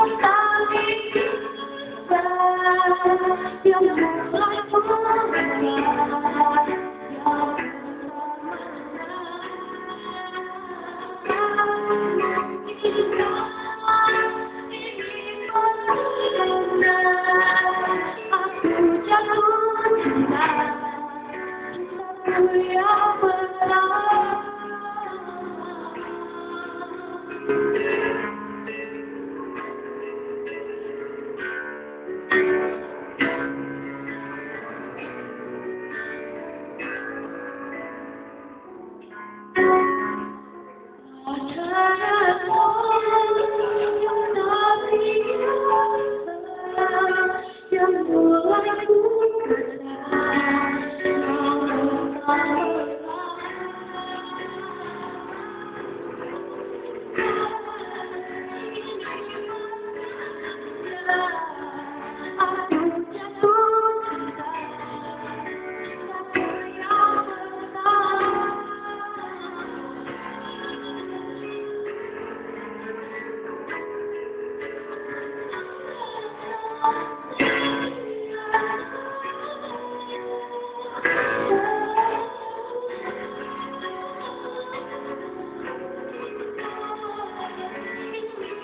Thank you.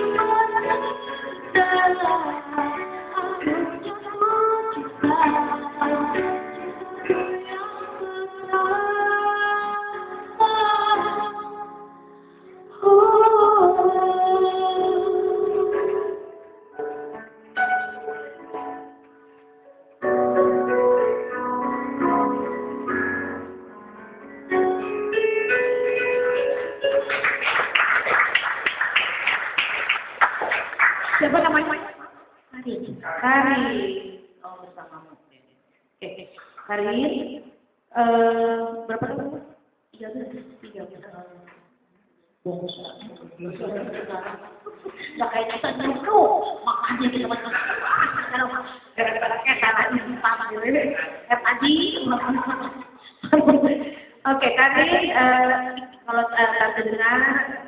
The love. apa namanya? Kari. Kari. Oh, sama Oke. Kari. Eh, berapa tahun? Iya, iya. Tiga Makanya kita. Makanya kita masuk. Kalau di sana. Eh, tadi. Oke, kari. Kalau eh, dengar,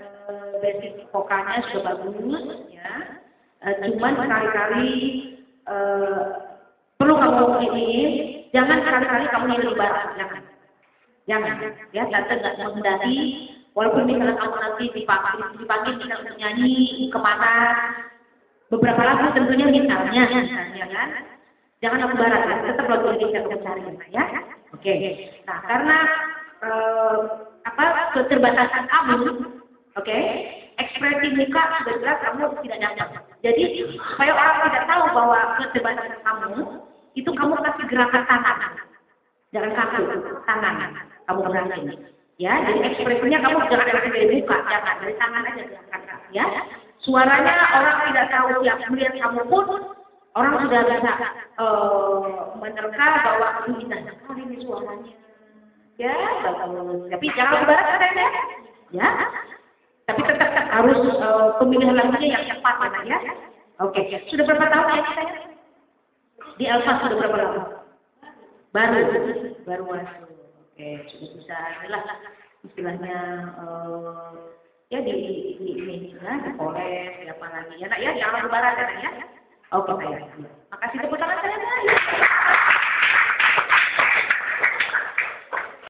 eh, basic vokalnya sudah bagus. Ya. Eh, cuman sekali-kali uh, eh, perlu kamu ini, jangan sekali-kali kamu nyari barang, jangan. Jangan, ya tante nggak mengendaki. Walaupun misalnya kamu nanti dipanggil, dipanggil kita untuk nyanyi ke beberapa lagu tentunya misalnya, misalnya kan. Jangan aku barat ya. tetap lagu ini bisa kamu cari, ya. Oke. Okay. Nah, karena uh, apa keterbatasan kamu, oke, okay, ekspresi muka sudah jelas kamu tidak nyaman. Jadi supaya orang tidak tahu bahwa ketebasan kamu itu kamu kasih gerakan tangan, jangan kaku, tangan kamu gerakan Ya, jadi ekspresinya kamu jangan gerakan dari muka, ya, jangan dari tangan aja gerakan. Ya, suaranya orang tidak tahu yang melihat kamu pun orang sudah bisa uh, menerka bahwa ini tidak sekali ini suaranya. Ya. Tapi jangan berat ya. Ya, harus uh, pemilihan lagi yang cepat mana ya. Oke, okay. sudah berapa tahun ya kita? Di Alfa sudah berapa lama? Baru, baru masuk. Oke, okay. sudah bisa inilah istilahnya uh, ya di di ini ya, di poles, di apa lagi ya, nak ya, di Alfa barat ya, ya. Oke, okay, okay. Ya. makasih teman.